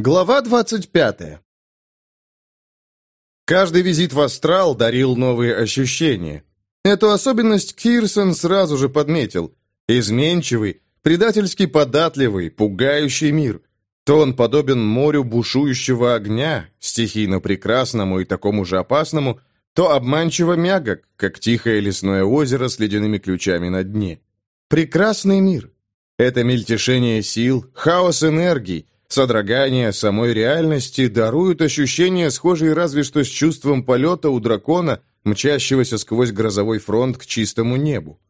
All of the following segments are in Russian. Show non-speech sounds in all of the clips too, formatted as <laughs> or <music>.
Глава 25. Каждый визит в астрал дарил новые ощущения. Эту особенность Кирсон сразу же подметил. Изменчивый, предательски податливый, пугающий мир. То он подобен морю бушующего огня, стихийно прекрасному и такому же опасному, то обманчиво мягок, как тихое лесное озеро с ледяными ключами на дне. Прекрасный мир. Это мельтешение сил, хаос энергий, Содрогание самой реальности даруют ощущения, схожие разве что с чувством полета у дракона, мчащегося сквозь грозовой фронт к чистому небу.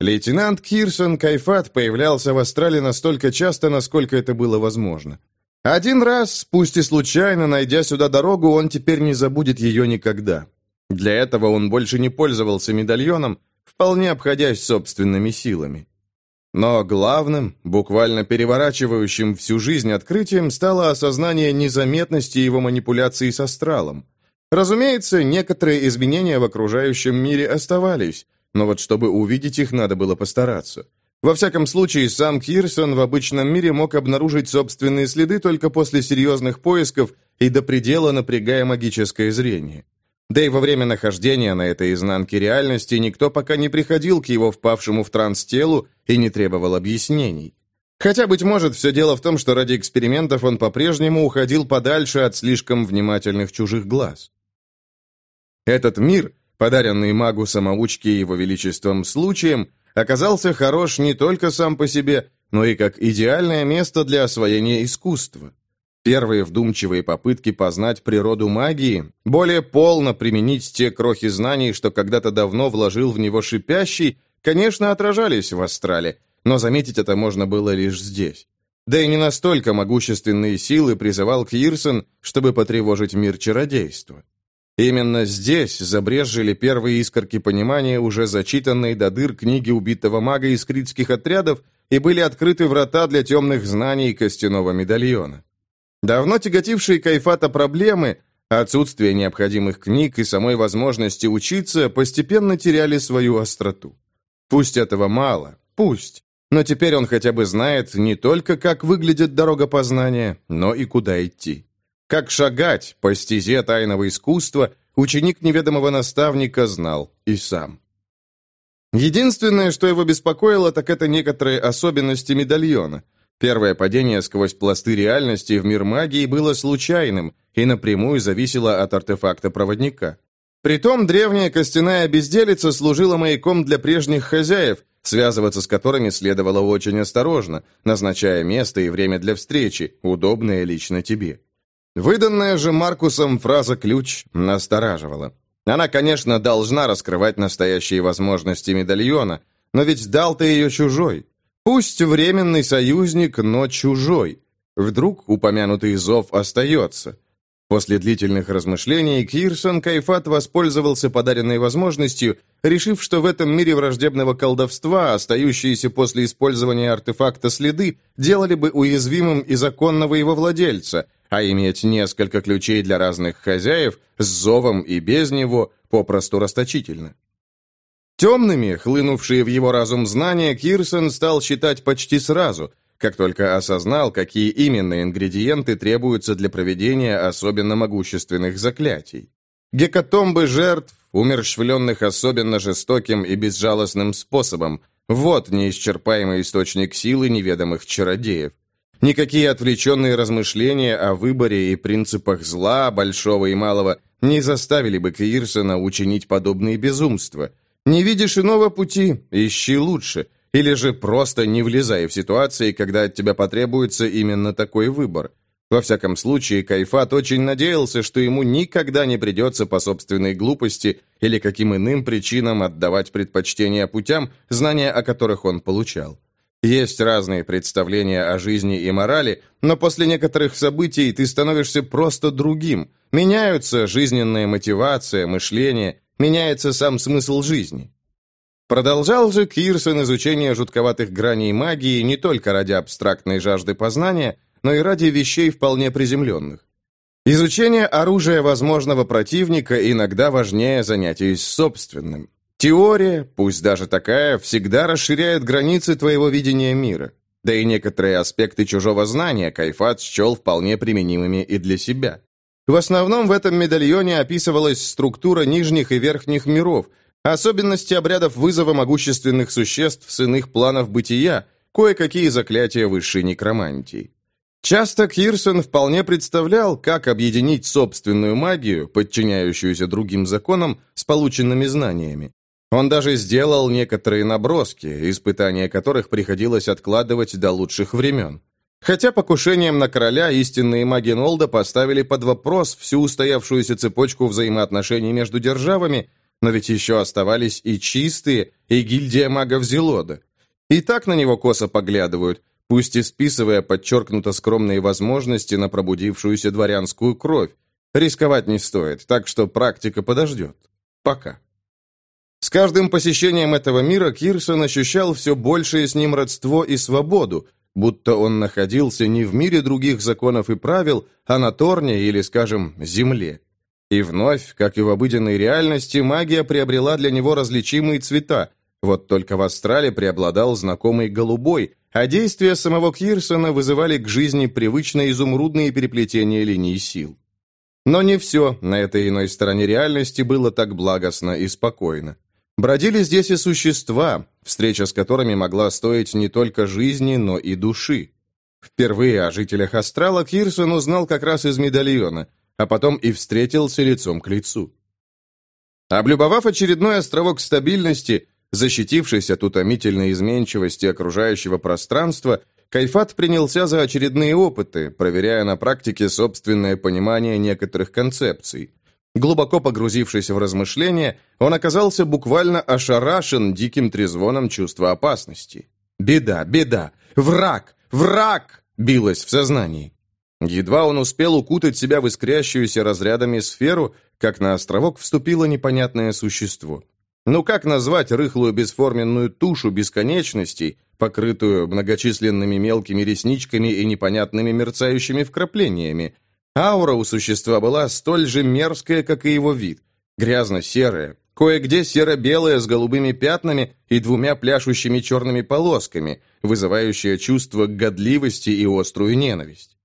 Лейтенант Кирсон Кайфат появлялся в Астрале настолько часто, насколько это было возможно. Один раз, пусть и случайно, найдя сюда дорогу, он теперь не забудет ее никогда. Для этого он больше не пользовался медальоном, вполне обходясь собственными силами. Но главным, буквально переворачивающим всю жизнь открытием стало осознание незаметности его манипуляций с астралом. Разумеется, некоторые изменения в окружающем мире оставались, но вот чтобы увидеть их, надо было постараться. Во всяком случае, сам Кирсон в обычном мире мог обнаружить собственные следы только после серьезных поисков и до предела напрягая магическое зрение. Да и во время нахождения на этой изнанке реальности никто пока не приходил к его впавшему в транс телу и не требовал объяснений. Хотя, быть может, все дело в том, что ради экспериментов он по-прежнему уходил подальше от слишком внимательных чужих глаз. Этот мир, подаренный магу-самоучке его величеством случаем, оказался хорош не только сам по себе, но и как идеальное место для освоения искусства. Первые вдумчивые попытки познать природу магии, более полно применить те крохи знаний, что когда-то давно вложил в него шипящий, конечно, отражались в астрале, но заметить это можно было лишь здесь. Да и не настолько могущественные силы призывал Кирсон, чтобы потревожить мир чародейства. Именно здесь забрезжили первые искорки понимания уже зачитанной до дыр книги убитого мага из критских отрядов и были открыты врата для темных знаний костяного медальона. Давно тяготившие Кайфата проблемы, отсутствие необходимых книг и самой возможности учиться постепенно теряли свою остроту. Пусть этого мало, пусть, но теперь он хотя бы знает не только, как выглядит дорога познания, но и куда идти. Как шагать по стезе тайного искусства, ученик неведомого наставника знал и сам. Единственное, что его беспокоило, так это некоторые особенности медальона. Первое падение сквозь пласты реальности в мир магии было случайным и напрямую зависело от артефакта проводника. Притом древняя костяная безделица служила маяком для прежних хозяев, связываться с которыми следовало очень осторожно, назначая место и время для встречи, удобное лично тебе. Выданная же Маркусом фраза «ключ» настораживала. Она, конечно, должна раскрывать настоящие возможности медальона, но ведь дал-то ее чужой. Пусть временный союзник, но чужой. Вдруг упомянутый зов остается. После длительных размышлений Кирсон Кайфат воспользовался подаренной возможностью, решив, что в этом мире враждебного колдовства, остающиеся после использования артефакта следы, делали бы уязвимым и законного его владельца, а иметь несколько ключей для разных хозяев с зовом и без него попросту расточительно. Темными, хлынувшие в его разум знания, Кирсон стал считать почти сразу, как только осознал, какие именно ингредиенты требуются для проведения особенно могущественных заклятий. Гекатомбы жертв, умерщвленных особенно жестоким и безжалостным способом, вот неисчерпаемый источник силы неведомых чародеев. Никакие отвлеченные размышления о выборе и принципах зла, большого и малого, не заставили бы Кирсона учинить подобные безумства – не видишь иного пути, ищи лучше. Или же просто не влезай в ситуации, когда от тебя потребуется именно такой выбор. Во всяком случае, Кайфат очень надеялся, что ему никогда не придется по собственной глупости или каким иным причинам отдавать предпочтение путям, знания о которых он получал. Есть разные представления о жизни и морали, но после некоторых событий ты становишься просто другим. Меняются жизненная мотивация, мышление, меняется сам смысл жизни. Продолжал же Кирсон изучение жутковатых граней магии не только ради абстрактной жажды познания, но и ради вещей вполне приземленных. Изучение оружия возможного противника иногда важнее занятий с собственным. Теория, пусть даже такая, всегда расширяет границы твоего видения мира. да и некоторые аспекты чужого знания Кайфат счел вполне применимыми и для себя. В основном в этом медальоне описывалась структура нижних и верхних миров, особенности обрядов вызова могущественных существ с иных планов бытия, кое-какие заклятия высшей некромантии. Часто Кирсон вполне представлял, как объединить собственную магию, подчиняющуюся другим законам, с полученными знаниями. Он даже сделал некоторые наброски, испытания которых приходилось откладывать до лучших времен. Хотя покушением на короля истинные маги Нолда поставили под вопрос всю устоявшуюся цепочку взаимоотношений между державами, но ведь еще оставались и чистые, и гильдия магов Зелода. И так на него косо поглядывают, пусть и списывая подчеркнуто скромные возможности на пробудившуюся дворянскую кровь. Рисковать не стоит, так что практика подождет. Пока. С каждым посещением этого мира Кирсон ощущал все большее с ним родство и свободу, будто он находился не в мире других законов и правил, а на Торне или, скажем, Земле. И вновь, как и в обыденной реальности, магия приобрела для него различимые цвета, вот только в Астрале преобладал знакомый голубой, а действия самого Кирсона вызывали к жизни привычные изумрудные переплетения линий сил. Но не все на этой иной стороне реальности было так благостно и спокойно. Бродили здесь и существа, встреча с которыми могла стоить не только жизни, но и души. Впервые о жителях Астрала Кирсон узнал как раз из медальона, а потом и встретился лицом к лицу. Облюбовав очередной островок стабильности, защитившись от утомительной изменчивости окружающего пространства, Кайфат принялся за очередные опыты, проверяя на практике собственное понимание некоторых концепций. Глубоко погрузившись в размышления, он оказался буквально ошарашен диким трезвоном чувства опасности. «Беда, беда! Враг! Враг!» билось в сознании. Едва он успел укутать себя в искрящуюся разрядами сферу, как на островок вступило непонятное существо. Ну как назвать рыхлую бесформенную тушу бесконечностей, покрытую многочисленными мелкими ресничками и непонятными мерцающими вкраплениями, Аура у существа была столь же мерзкая, как и его вид. Грязно-серая, кое-где серо-белая с голубыми пятнами и двумя пляшущими черными полосками, вызывающая чувство годливости и острую ненависть.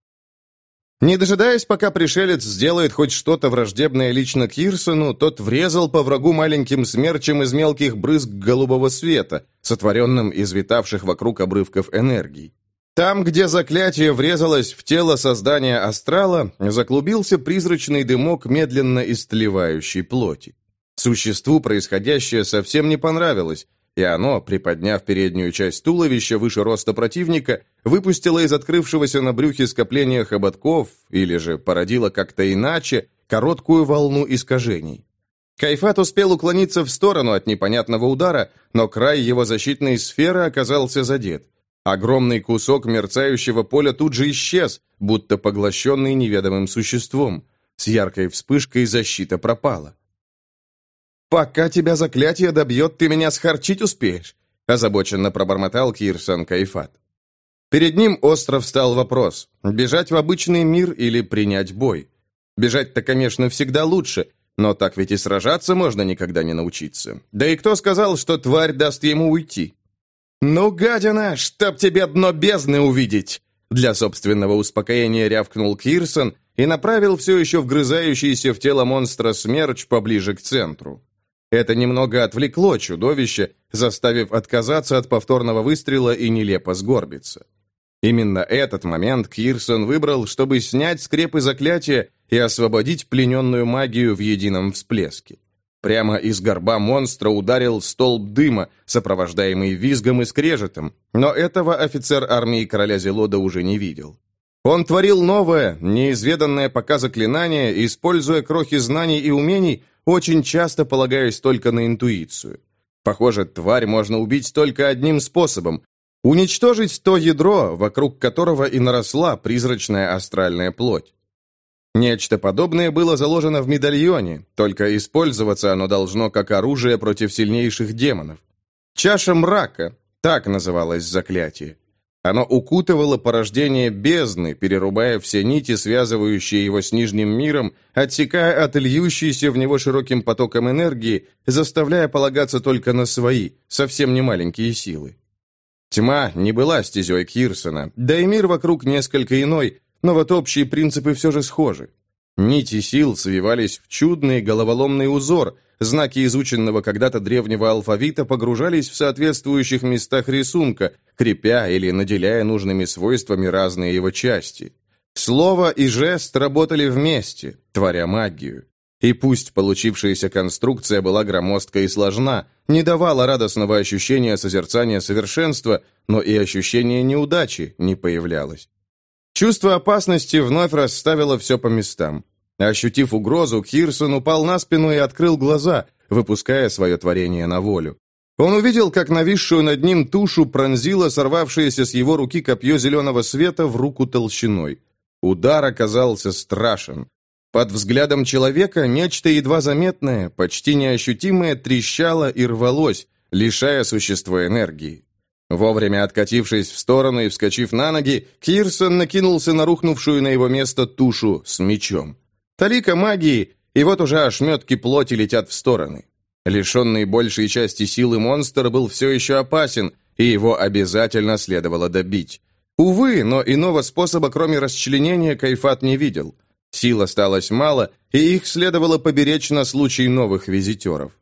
Не дожидаясь, пока пришелец сделает хоть что-то враждебное лично Кирсону, тот врезал по врагу маленьким смерчем из мелких брызг голубого света, сотворенным из витавших вокруг обрывков энергии. Там, где заклятие врезалось в тело создания астрала, заклубился призрачный дымок медленно истлевающей плоти. Существу происходящее совсем не понравилось, и оно, приподняв переднюю часть туловища выше роста противника, выпустило из открывшегося на брюхе скопления хоботков, или же породило как-то иначе, короткую волну искажений. Кайфат успел уклониться в сторону от непонятного удара, но край его защитной сферы оказался задет. Огромный кусок мерцающего поля тут же исчез, будто поглощенный неведомым существом. С яркой вспышкой защита пропала. «Пока тебя заклятие добьет, ты меня схарчить успеешь», озабоченно пробормотал Кирсон Кайфат. Перед ним остро встал вопрос, бежать в обычный мир или принять бой. Бежать-то, конечно, всегда лучше, но так ведь и сражаться можно никогда не научиться. Да и кто сказал, что тварь даст ему уйти? «Ну, гадина, чтоб тебе дно бездны увидеть!» Для собственного успокоения рявкнул Кирсон и направил все еще вгрызающийся в тело монстра смерч поближе к центру. Это немного отвлекло чудовище, заставив отказаться от повторного выстрела и нелепо сгорбиться. Именно этот момент Кирсон выбрал, чтобы снять скрепы заклятия и освободить плененную магию в едином всплеске. Прямо из горба монстра ударил столб дыма, сопровождаемый визгом и скрежетом, но этого офицер армии короля Зелода уже не видел. Он творил новое, неизведанное пока заклинание, используя крохи знаний и умений, очень часто полагаясь только на интуицию. Похоже, тварь можно убить только одним способом – уничтожить то ядро, вокруг которого и наросла призрачная астральная плоть. Нечто подобное было заложено в медальоне, только использоваться оно должно как оружие против сильнейших демонов. Чаша мрака, так называлось заклятие. Оно укутывало порождение бездны, перерубая все нити, связывающие его с Нижним миром, отсекая от льющейся в него широким потоком энергии, заставляя полагаться только на свои, совсем не маленькие силы. Тьма не была стезей Кирсона, да и мир вокруг несколько иной, но вот общие принципы все же схожи. Нити сил свивались в чудный головоломный узор, знаки изученного когда-то древнего алфавита погружались в соответствующих местах рисунка, крепя или наделяя нужными свойствами разные его части. Слово и жест работали вместе, творя магию. И пусть получившаяся конструкция была громоздка и сложна, не давала радостного ощущения созерцания совершенства, но и ощущение неудачи не появлялось. Чувство опасности вновь расставило все по местам. Ощутив угрозу, Кирсон упал на спину и открыл глаза, выпуская свое творение на волю. Он увидел, как нависшую над ним тушу пронзило сорвавшееся с его руки копье зеленого света в руку толщиной. Удар оказался страшен. Под взглядом человека нечто едва заметное, почти неощутимое трещало и рвалось, лишая существа энергии. Вовремя откатившись в сторону и вскочив на ноги, Кирсон накинулся на рухнувшую на его место тушу с мечом. Талика магии, и вот уже ошметки плоти летят в стороны. Лишенный большей части силы монстр был все еще опасен, и его обязательно следовало добить. Увы, но иного способа, кроме расчленения, Кайфат не видел. Сил осталось мало, и их следовало поберечь на случай новых визитеров.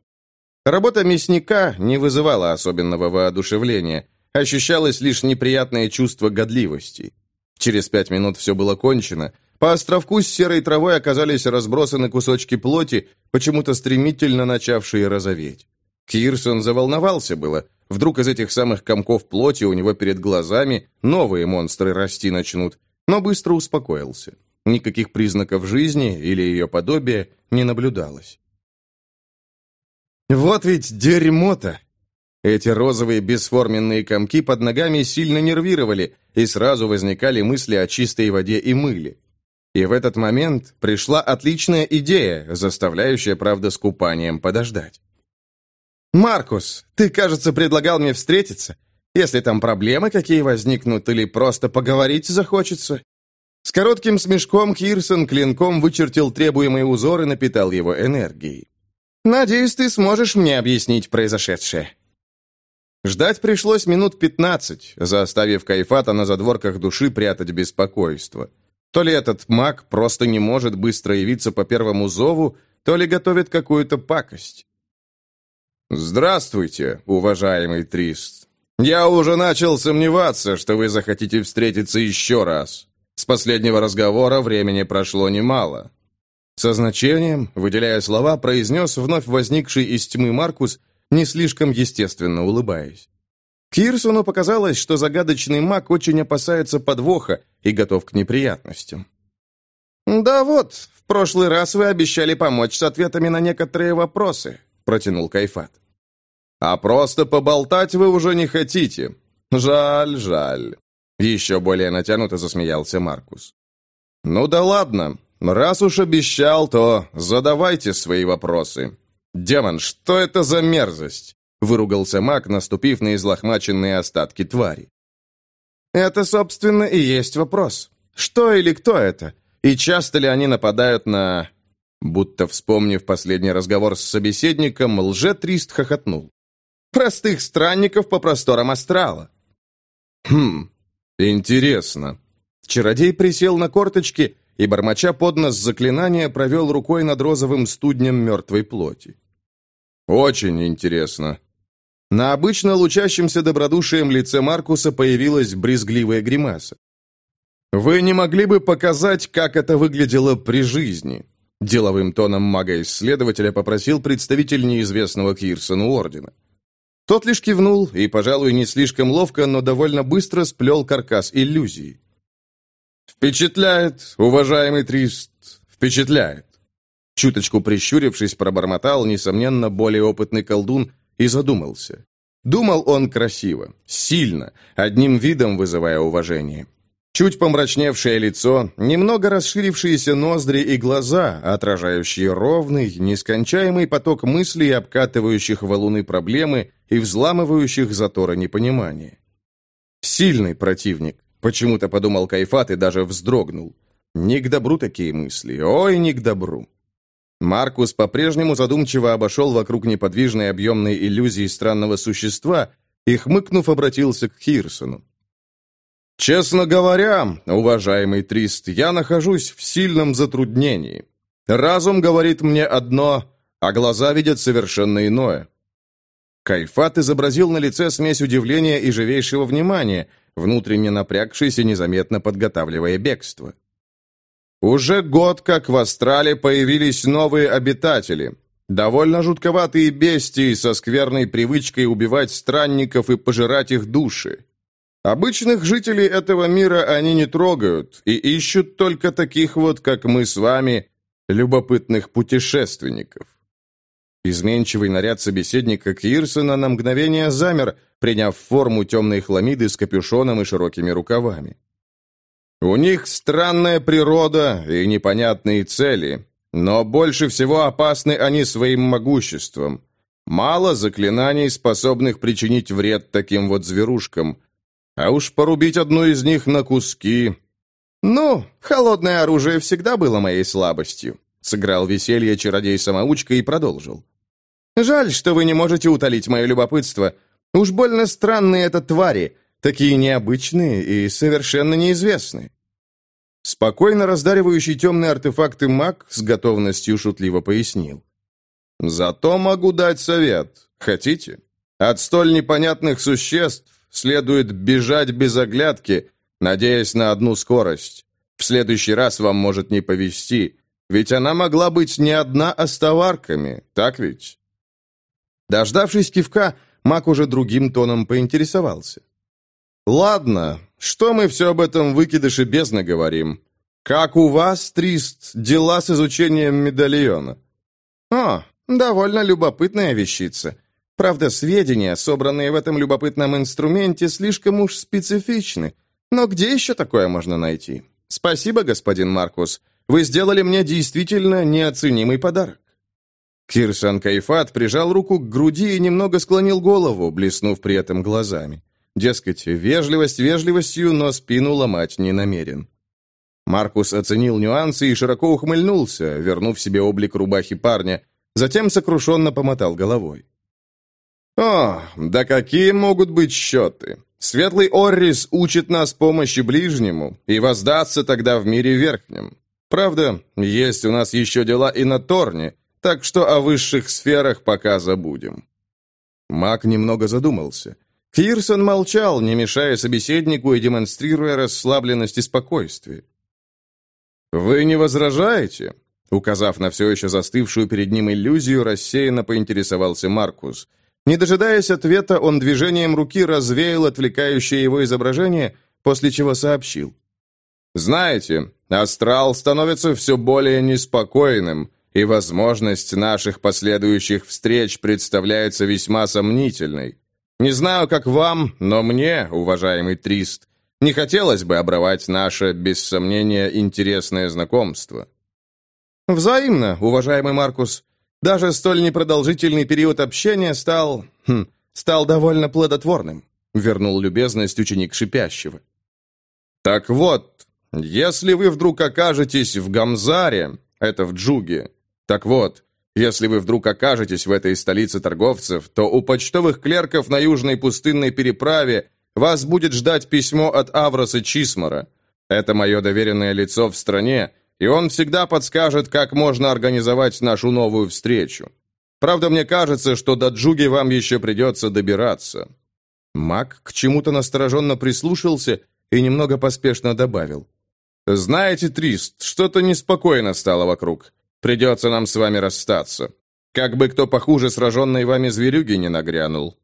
Работа мясника не вызывала особенного воодушевления – Ощущалось лишь неприятное чувство годливости. Через пять минут все было кончено. По островку с серой травой оказались разбросаны кусочки плоти, почему-то стремительно начавшие розоветь. Кирсон заволновался было. Вдруг из этих самых комков плоти у него перед глазами новые монстры расти начнут, но быстро успокоился. Никаких признаков жизни или ее подобия не наблюдалось. «Вот ведь дерьмо-то!» Эти розовые бесформенные комки под ногами сильно нервировали, и сразу возникали мысли о чистой воде и мыле. И в этот момент пришла отличная идея, заставляющая, правда, с купанием подождать. «Маркус, ты, кажется, предлагал мне встретиться. Если там проблемы какие возникнут или просто поговорить захочется». С коротким смешком Кирсон клинком вычертил требуемый узор и напитал его энергией. «Надеюсь, ты сможешь мне объяснить произошедшее». Ждать пришлось минут пятнадцать, заставив Кайфата на задворках души прятать беспокойство. То ли этот маг просто не может быстро явиться по первому зову, то ли готовит какую-то пакость. «Здравствуйте, уважаемый Трист. Я уже начал сомневаться, что вы захотите встретиться еще раз. С последнего разговора времени прошло немало». Со значением, выделяя слова, произнес вновь возникший из тьмы Маркус не слишком естественно улыбаясь. Кирсону показалось, что загадочный маг очень опасается подвоха и готов к неприятностям. «Да вот, в прошлый раз вы обещали помочь с ответами на некоторые вопросы», протянул Кайфат. «А просто поболтать вы уже не хотите. Жаль, жаль». Еще более натянуто засмеялся Маркус. «Ну да ладно, раз уж обещал, то задавайте свои вопросы. «Демон, что это за мерзость?» — выругался маг, наступив на излохмаченные остатки твари. «Это, собственно, и есть вопрос. Что или кто это? И часто ли они нападают на...» Будто вспомнив последний разговор с собеседником, лже-трист хохотнул. «Простых странников по просторам астрала». «Хм, интересно». Чародей присел на корточки и, бормоча под нос заклинания, провел рукой над розовым студнем мертвой плоти. «Очень интересно». На обычно лучащемся добродушием лице Маркуса появилась брезгливая гримаса. «Вы не могли бы показать, как это выглядело при жизни?» Деловым тоном мага-исследователя попросил представитель неизвестного Кирсону Ордена. Тот лишь кивнул и, пожалуй, не слишком ловко, но довольно быстро сплел каркас иллюзии. «Впечатляет, уважаемый Трист, впечатляет. Чуточку прищурившись, пробормотал, несомненно, более опытный колдун и задумался. Думал он красиво, сильно, одним видом вызывая уважение. Чуть помрачневшее лицо, немного расширившиеся ноздри и глаза, отражающие ровный, нескончаемый поток мыслей, обкатывающих валуны проблемы и взламывающих заторы непонимания. Сильный противник, почему-то подумал Кайфат и даже вздрогнул. Не к добру такие мысли, ой, не к добру. Маркус по-прежнему задумчиво обошел вокруг неподвижной объемной иллюзии странного существа, и, хмыкнув, обратился к Хирсону. «Честно говоря, уважаемый Трист, я нахожусь в сильном затруднении. Разум говорит мне одно, а глаза видят совершенно иное». Кайфат изобразил на лице смесь удивления и живейшего внимания, внутренне напрягшись и незаметно подготавливая бегство. «Уже год, как в Астрале появились новые обитатели, довольно жутковатые бестии со скверной привычкой убивать странников и пожирать их души. Обычных жителей этого мира они не трогают и ищут только таких вот, как мы с вами, любопытных путешественников. Изменчивый наряд собеседника Кирсона на мгновение замер, приняв форму темной хламиды с капюшоном и широкими рукавами. У них странная природа и непонятные цели, но больше всего опасны они своим могуществом. Мало заклинаний, способных причинить вред таким вот зверушкам, а уж порубить одну из них на куски... «Ну, холодное оружие всегда было моей слабостью», — сыграл веселье чародей-самоучка и продолжил. «Жаль, что вы не можете утолить мое любопытство. Уж больно странные это твари, такие необычные и совершенно неизвестные». Спокойно раздаривающий темные артефакты маг с готовностью шутливо пояснил. «Зато могу дать совет. Хотите? От столь непонятных существ следует бежать без оглядки, надеясь на одну скорость. В следующий раз вам может не повезти, ведь она могла быть не одна, а с товарками, так ведь? Дождавшись кивка, маг уже другим тоном поинтересовался. «Ладно, что мы все об этом выкидыше бездна говорим? Как у вас, Трист, дела с изучением медальона?» «О, довольно любопытная вещица. Правда, сведения, собранные в этом любопытном инструменте, слишком уж специфичны. Но где еще такое можно найти? Спасибо, господин Маркус. Вы сделали мне действительно неоценимый подарок. Кирсан Кайфат прижал руку к груди и немного склонил голову, блеснув при этом глазами. Дескать, вежливость вежливостью, но спину ломать не намерен. Маркус оценил нюансы и широко ухмыльнулся, вернув себе облик рубахи парня, затем сокрушенно помотал головой. «О, да какие могут быть счеты? Светлый Оррис учит нас помощи ближнему и воздастся тогда в мире верхнем. Правда, есть у нас еще дела и на Торне, так что о высших сферах пока забудем». Маг немного задумался. Кирсон молчал, не мешая собеседнику и демонстрируя расслабленность и спокойствие. «Вы не возражаете?» Указав на все еще застывшую перед ним иллюзию, рассеянно поинтересовался Маркус – не дожидаясь ответа, он движением руки развеял отвлекающее его изображение, после чего сообщил. «Знаете, астрал становится все более неспокойным, и возможность наших последующих встреч представляется весьма сомнительной. Не знаю, как вам, но мне, уважаемый Трист, не хотелось бы обрывать наше, без сомнения, интересное знакомство». «Взаимно, уважаемый Маркус. Даже столь непродолжительный период общения стал... Хм, стал довольно плодотворным», — вернул любезность ученик Шипящего. «Так вот, если вы вдруг окажетесь в Гамзаре, это в Джуге, так вот, если вы вдруг окажетесь в этой столице торговцев, то у почтовых клерков на южной пустынной переправе вас будет ждать письмо от Авроса Чисмара. Это мое доверенное лицо в стране, и он всегда подскажет, как можно организовать нашу новую встречу. Правда, мне кажется, что до Джуги вам еще придется добираться». Мак к чему-то настороженно прислушался и немного поспешно добавил. «Знаете, Трист, что-то неспокойно стало вокруг. Придется нам с вами расстаться. Как бы кто похуже сраженной вами зверюги не нагрянул».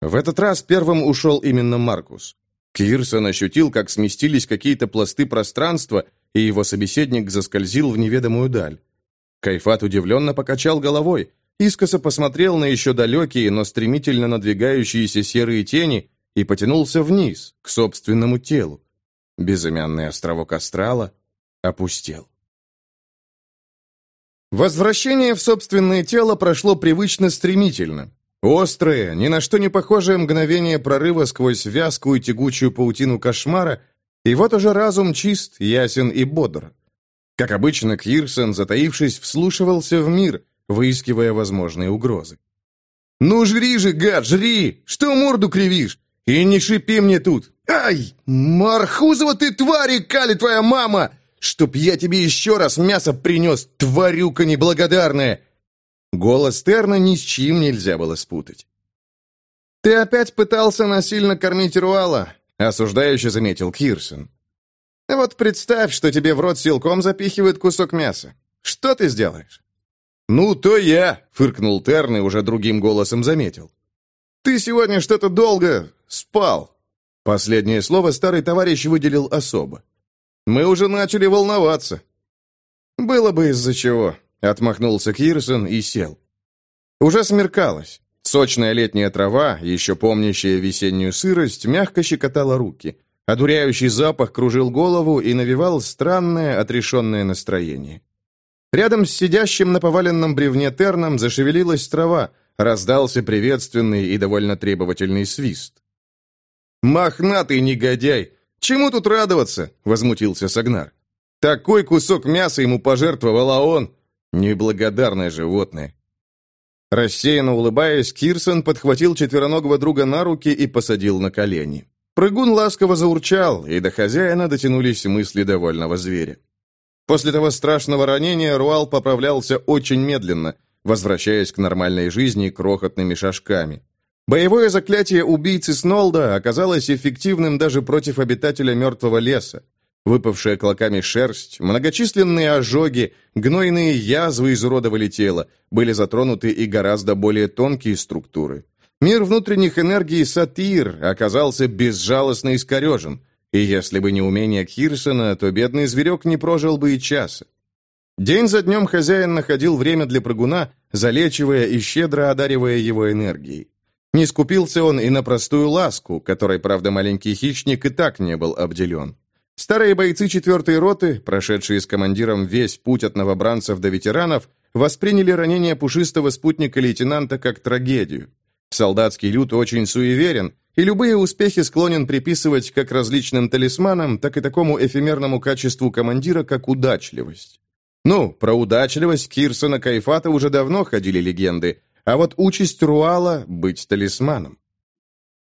В этот раз первым ушел именно Маркус. Кирсон ощутил, как сместились какие-то пласты пространства, и его собеседник заскользил в неведомую даль. Кайфат удивленно покачал головой, искоса посмотрел на еще далекие, но стремительно надвигающиеся серые тени и потянулся вниз, к собственному телу. Безымянный островок астрала опустел. Возвращение в собственное тело прошло привычно стремительно. Острое, ни на что не похожее мгновение прорыва сквозь вязкую тягучую паутину кошмара — и вот уже разум чист, ясен и бодр. Как обычно, Кирсон, затаившись, вслушивался в мир, выискивая возможные угрозы. «Ну жри же, гад, жри! Что морду кривишь? И не шипи мне тут! Ай! Мархузова ты твари, Кали, твоя мама! Чтоб я тебе еще раз мясо принес, тварюка неблагодарная!» Голос Терна ни с чьим нельзя было спутать. «Ты опять пытался насильно кормить Руала», — осуждающе заметил Кирсон. «Вот представь, что тебе в рот силком запихивают кусок мяса. Что ты сделаешь?» «Ну, то я», — фыркнул Терн и уже другим голосом заметил. «Ты сегодня что-то долго спал». Последнее слово старый товарищ выделил особо. «Мы уже начали волноваться». «Было бы из-за чего», — отмахнулся Кирсон и сел. Уже смеркалось. Сочная летняя трава, еще помнящая весеннюю сырость, мягко щекотала руки. Одуряющий запах кружил голову и навевал странное, отрешенное настроение. Рядом с сидящим на поваленном бревне терном зашевелилась трава, раздался приветственный и довольно требовательный свист. «Мохнатый негодяй! Чему тут радоваться?» — возмутился Сагнар. «Такой кусок мяса ему пожертвовал, а он...» «Неблагодарное животное!» Рассеянно улыбаясь, Кирсон подхватил четвероногого друга на руки и посадил на колени. Прыгун ласково заурчал, и до хозяина дотянулись мысли довольного зверя. После того страшного ранения Руал поправлялся очень медленно, возвращаясь к нормальной жизни крохотными шажками. Боевое заклятие убийцы Снолда оказалось эффективным даже против обитателя мертвого леса. Выпавшая клоками шерсть, многочисленные ожоги, гнойные язвы изуродовали тело, были затронуты и гораздо более тонкие структуры. Мир внутренних энергий Сатир оказался безжалостно искорежен, и если бы не умение Кирсона, то бедный зверек не прожил бы и часа. День за днем хозяин находил время для прыгуна, залечивая и щедро одаривая его энергией. Не скупился он и на простую ласку, которой, правда, маленький хищник и так не был обделен. Старые бойцы четвертой роты, прошедшие с командиром весь путь от новобранцев до ветеранов, восприняли ранение пушистого спутника лейтенанта как трагедию. Солдатский люд очень суеверен, и любые успехи склонен приписывать как различным талисманам, так и такому эфемерному качеству командира, как удачливость. Ну, про удачливость Кирсона Кайфата уже давно ходили легенды, а вот участь Руала — быть талисманом.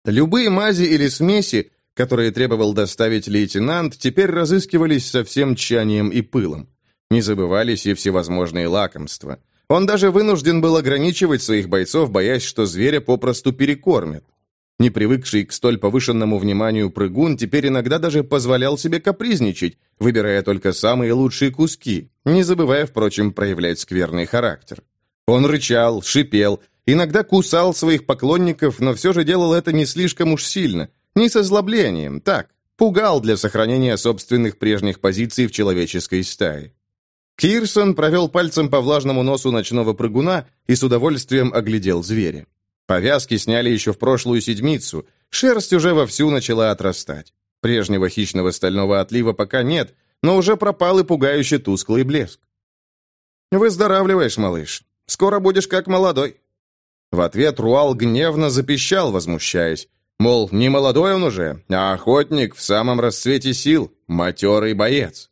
Любые мази или смеси которые требовал доставить лейтенант, теперь разыскивались со всем тщанием и пылом. Не забывались и всевозможные лакомства. Он даже вынужден был ограничивать своих бойцов, боясь, что зверя попросту перекормят. Не привыкший к столь повышенному вниманию прыгун теперь иногда даже позволял себе капризничать, выбирая только самые лучшие куски, не забывая, впрочем, проявлять скверный характер. Он рычал, шипел, иногда кусал своих поклонников, но все же делал это не слишком уж сильно – не с озлоблением, так, пугал для сохранения собственных прежних позиций в человеческой стае. Кирсон провел пальцем по влажному носу ночного прыгуна и с удовольствием оглядел зверя. Повязки сняли еще в прошлую седмицу, шерсть уже вовсю начала отрастать. Прежнего хищного стального отлива пока нет, но уже пропал и пугающий тусклый блеск. «Выздоравливаешь, малыш. Скоро будешь как молодой». В ответ Руал гневно запищал, возмущаясь. Мол, не молодой он уже, а охотник в самом расцвете сил, матерый боец.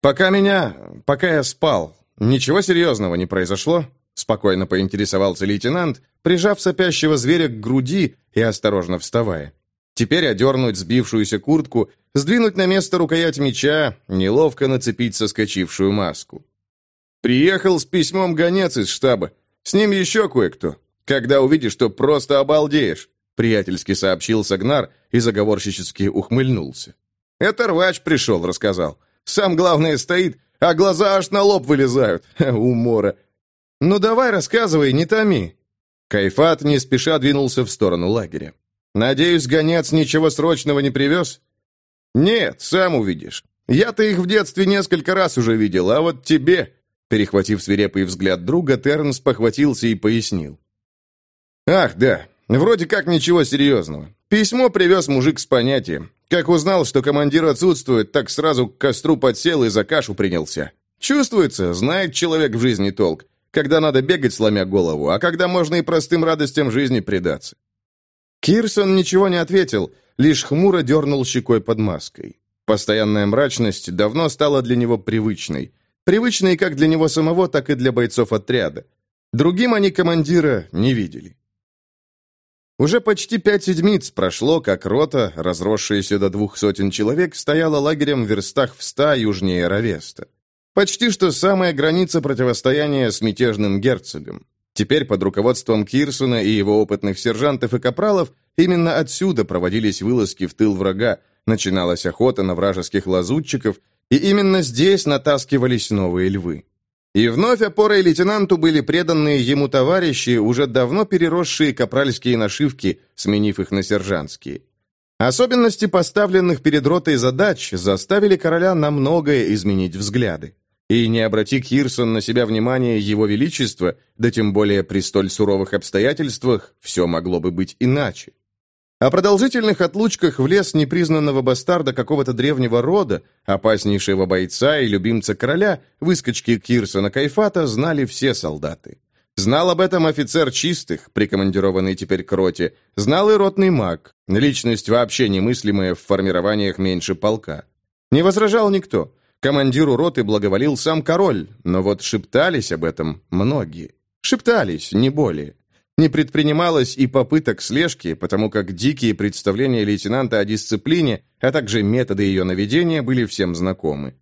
Пока меня... пока я спал, ничего серьезного не произошло? Спокойно поинтересовался лейтенант, прижав сопящего зверя к груди и осторожно вставая. Теперь одернуть сбившуюся куртку, сдвинуть на место рукоять меча, неловко нацепить соскочившую маску. Приехал с письмом гонец из штаба. С ним еще кое-кто. Когда увидишь, то просто обалдеешь. Приятельски сообщил Сагнар и заговорщически ухмыльнулся. «Это рвач пришел», — рассказал. «Сам, главное, стоит, а глаза аж на лоб вылезают. <laughs> Умора». «Ну давай рассказывай, не томи». Кайфат не спеша двинулся в сторону лагеря. «Надеюсь, гонец ничего срочного не привез?» «Нет, сам увидишь. Я-то их в детстве несколько раз уже видел, а вот тебе...» Перехватив свирепый взгляд друга, Тернс похватился и пояснил. «Ах, да, Вроде как ничего серьезного. Письмо привез мужик с понятием. Как узнал, что командир отсутствует, так сразу к костру подсел и за кашу принялся. Чувствуется, знает человек в жизни толк, когда надо бегать, сломя голову, а когда можно и простым радостям жизни предаться. Кирсон ничего не ответил, лишь хмуро дернул щекой под маской. Постоянная мрачность давно стала для него привычной. Привычной как для него самого, так и для бойцов отряда. Другим они командира не видели. Уже почти пять седмиц прошло, как рота, разросшаяся до двух сотен человек, стояла лагерем в верстах в ста южнее Равеста. Почти что самая граница противостояния с мятежным герцогом. Теперь под руководством Кирсона и его опытных сержантов и капралов именно отсюда проводились вылазки в тыл врага, начиналась охота на вражеских лазутчиков, и именно здесь натаскивались новые львы. И вновь опорой лейтенанту были преданные ему товарищи, уже давно переросшие капральские нашивки, сменив их на сержантские. Особенности поставленных перед ротой задач заставили короля на многое изменить взгляды. И не обрати Кирсон на себя внимание его величества, да тем более при столь суровых обстоятельствах, все могло бы быть иначе. О продолжительных отлучках в лес непризнанного бастарда какого-то древнего рода, опаснейшего бойца и любимца короля, выскочки Кирсона Кайфата знали все солдаты. Знал об этом офицер чистых, прикомандированный теперь к роте, знал и ротный маг, личность вообще немыслимая в формированиях меньше полка. Не возражал никто. Командиру роты благоволил сам король, но вот шептались об этом многие. Шептались, не более. Не предпринималось и попыток слежки, потому как дикие представления лейтенанта о дисциплине, а также методы ее наведения были всем знакомы.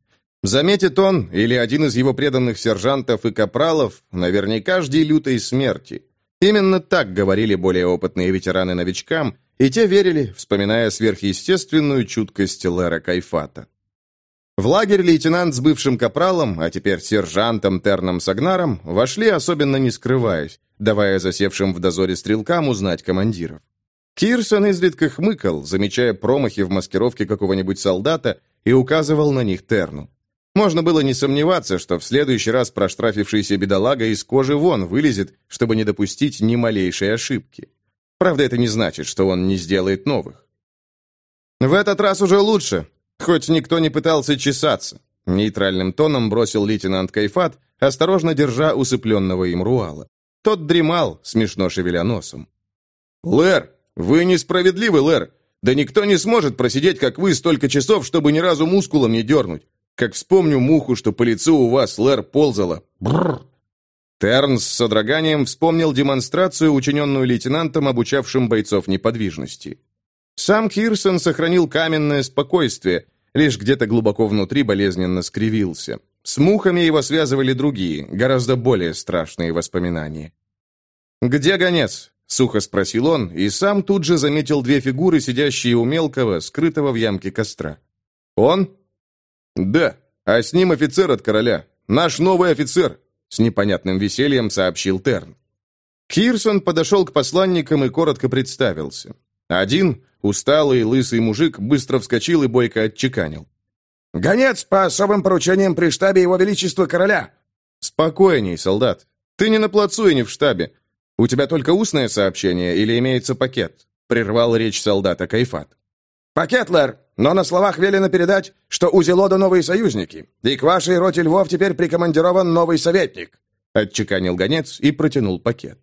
Заметит он или один из его преданных сержантов и капралов, наверняка жди лютой смерти. Именно так говорили более опытные ветераны новичкам, и те верили, вспоминая сверхъестественную чуткость Лера Кайфата. В лагерь лейтенант с бывшим капралом, а теперь сержантом Терном Сагнаром, вошли особенно не скрываясь, давая засевшим в дозоре стрелкам узнать командиров. Кирсон изредка хмыкал, замечая промахи в маскировке какого-нибудь солдата, и указывал на них Терну. Можно было не сомневаться, что в следующий раз проштрафившийся бедолага из кожи вон вылезет, чтобы не допустить ни малейшей ошибки. Правда, это не значит, что он не сделает новых. «В этот раз уже лучше», Хоть никто не пытался чесаться. Нейтральным тоном бросил лейтенант Кайфат, осторожно держа усыпленного им Руала. Тот дремал, смешно шевеля носом. «Лэр, вы несправедливы, Лэр. Да никто не сможет просидеть, как вы, столько часов, чтобы ни разу мускулом не дернуть. Как вспомню муху, что по лицу у вас, Лэр, ползала. Бррр!» Терн с содроганием вспомнил демонстрацию, учиненную лейтенантом, обучавшим бойцов неподвижности. Сам Кирсон сохранил каменное спокойствие, лишь где-то глубоко внутри болезненно скривился. С мухами его связывали другие, гораздо более страшные воспоминания. «Где гонец?» — сухо спросил он, и сам тут же заметил две фигуры, сидящие у мелкого, скрытого в ямке костра. «Он?» «Да, а с ним офицер от короля. Наш новый офицер», — с непонятным весельем сообщил Терн. Кирсон подошел к посланникам и коротко представился. Один, усталый, лысый мужик, быстро вскочил и бойко отчеканил. «Гонец по особым поручениям при штабе Его Величества Короля!» «Спокойней, солдат. Ты не на плацу и не в штабе. У тебя только устное сообщение или имеется пакет?» Прервал речь солдата Кайфат. «Пакет, Лэр, но на словах велено передать, что у Зелода новые союзники, и к вашей роте львов теперь прикомандирован новый советник», отчеканил гонец и протянул пакет.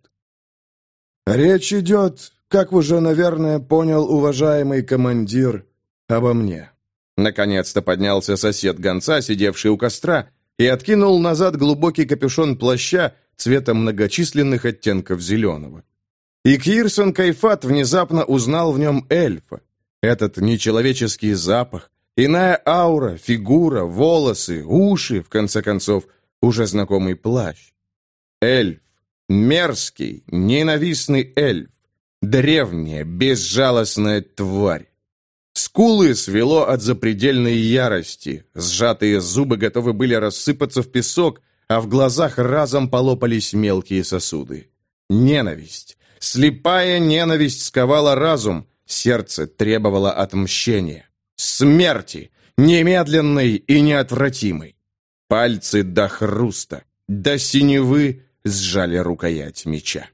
«Речь идет как уже, наверное, понял уважаемый командир обо мне. Наконец-то поднялся сосед гонца, сидевший у костра, и откинул назад глубокий капюшон плаща цвета многочисленных оттенков зеленого. И Кирсон Кайфат внезапно узнал в нем эльфа. Этот нечеловеческий запах, иная аура, фигура, волосы, уши, в конце концов, уже знакомый плащ. Эльф. Мерзкий, ненавистный эльф. Древняя, безжалостная тварь. Скулы свело от запредельной ярости, сжатые зубы готовы были рассыпаться в песок, а в глазах разом полопались мелкие сосуды. Ненависть, слепая ненависть сковала разум, сердце требовало отмщения. Смерти, немедленной и неотвратимой. Пальцы до хруста, до синевы сжали рукоять меча.